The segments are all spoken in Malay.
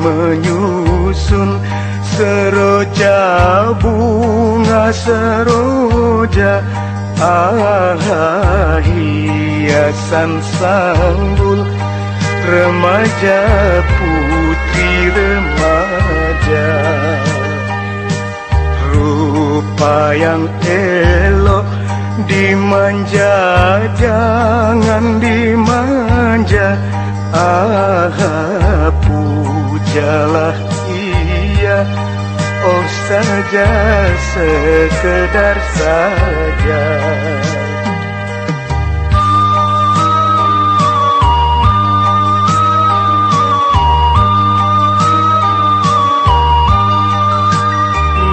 menyusun seroja bunga seroja ah hiasan sanggul remaja putri remaja. Rupa yang elok dimanja jangan dimanja. manja Ah pujalah ia. Oh saja sekedar saja.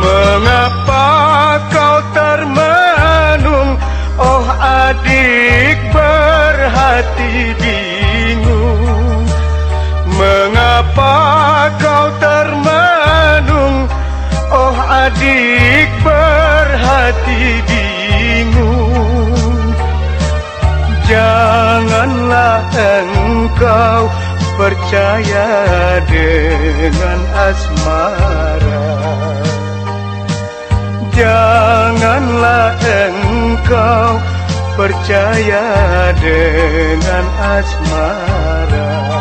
Mengapa kau termenung? Oh adik berhati Mengapa kau termenung? Oh adik berhati bingung Janganlah engkau percaya dengan asmara. Janganlah engkau percaya dengan asmara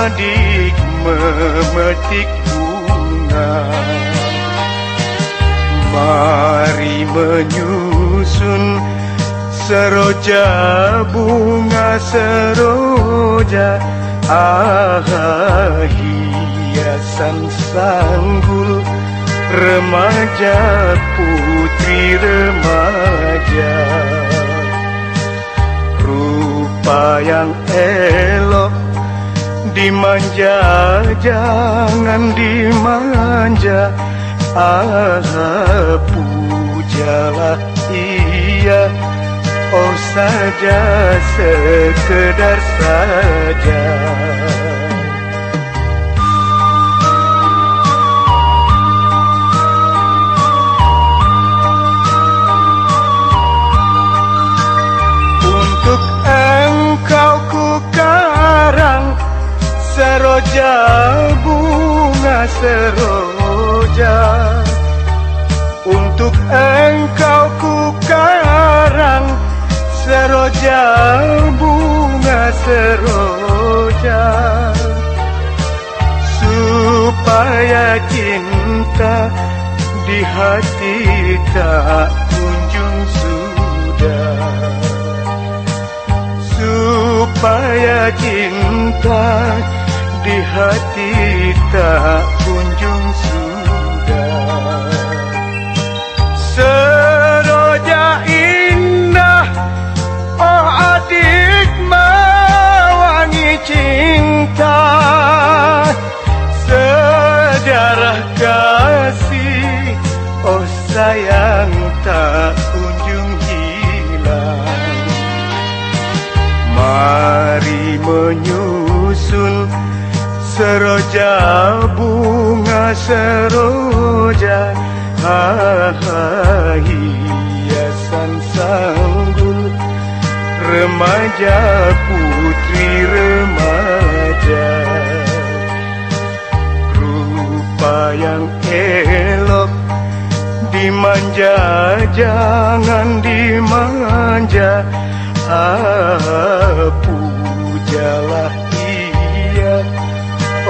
adik memetik bunga. Mari menyusun seroja bunga seroja Ah hiasan sanggul remaja putri remaja. Rupa yang elok dimanja jangan dimanja Ah pujalah ia. Oh saja sekedar saja Seroja bunga seroja. Untuk engkau ku karang Seroja bunga seroja. Supaya cinta di hati tak kunjung sudah. Supaya cinta di hati tak kunjung seroja. Ah hiasan sanggul. Remaja putri remaja. Rupa yang elok dimanja jangan dimanja. Ah pujalah ia.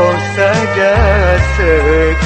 Oh saja sekedar